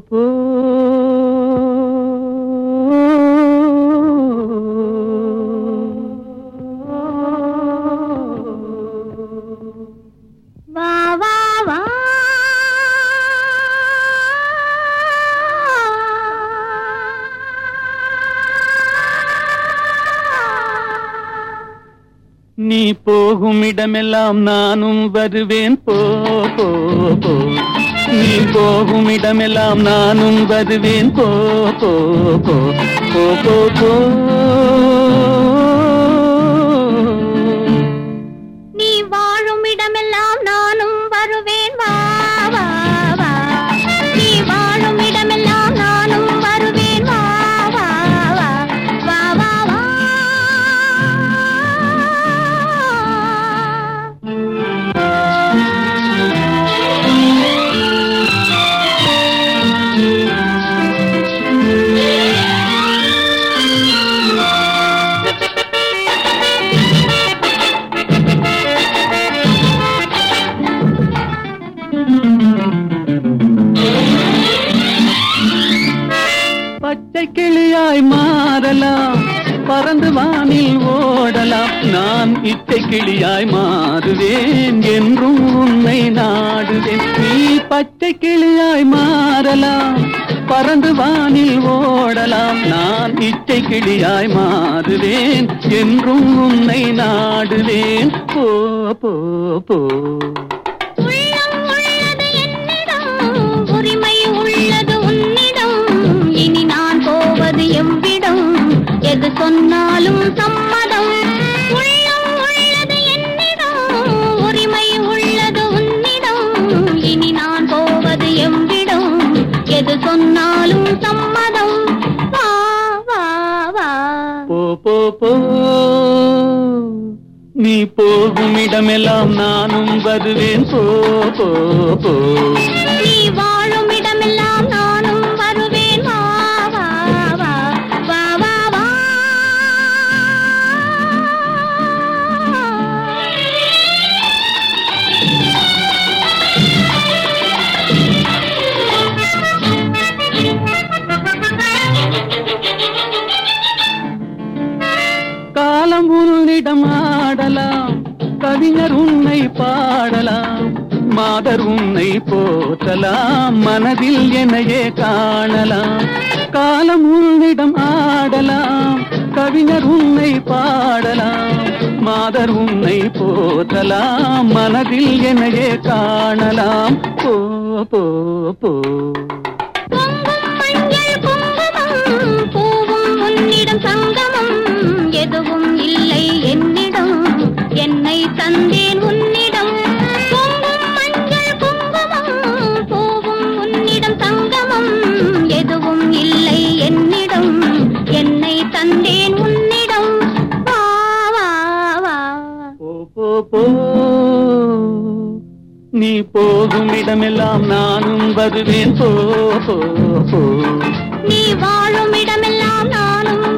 పో நீ போகும் இடமெல்லாம் நானும் வருவேன் போ போ போ நீ போகும் இடமெல்லாம் நானும் வருவேன் போ போ போ போ போ. ஓடலாம். பறந்து வானில் ஓடலாம். நான் இச்சை கிளியாய் மாறுவேன். என்றும் உன்னை நாடுவேன். நீ பச்சை கிளியாய் மாறலாம். பறந்து வானில் ஓடலாம். நான் இச்சை கிளியாய் மாறுவேன். என்றும் உன்னை நாடுவேன். போ போ போ. போ போ போ நீ போகும் இடமெல்லாம் நானும் வருவேன் போ போ போ ஆடலாம் கவிஞர் உன்னை பாடலாம். மாதர் உன்னை போற்றலாம். மனதில் என்னையே காணலாம். காலம் உன்னிடம் ஆடலாம். கவிஞர் உன்னை பாடலாம். மாதர் உன்னை போற்றலாம். மனதில் என்னையே காணலாம். போ போ போ. போ. நீ போகும் இடமெல்லாம் நானும் வருவேன். போ நீ வாழும் இடமெல்லாம் நானும்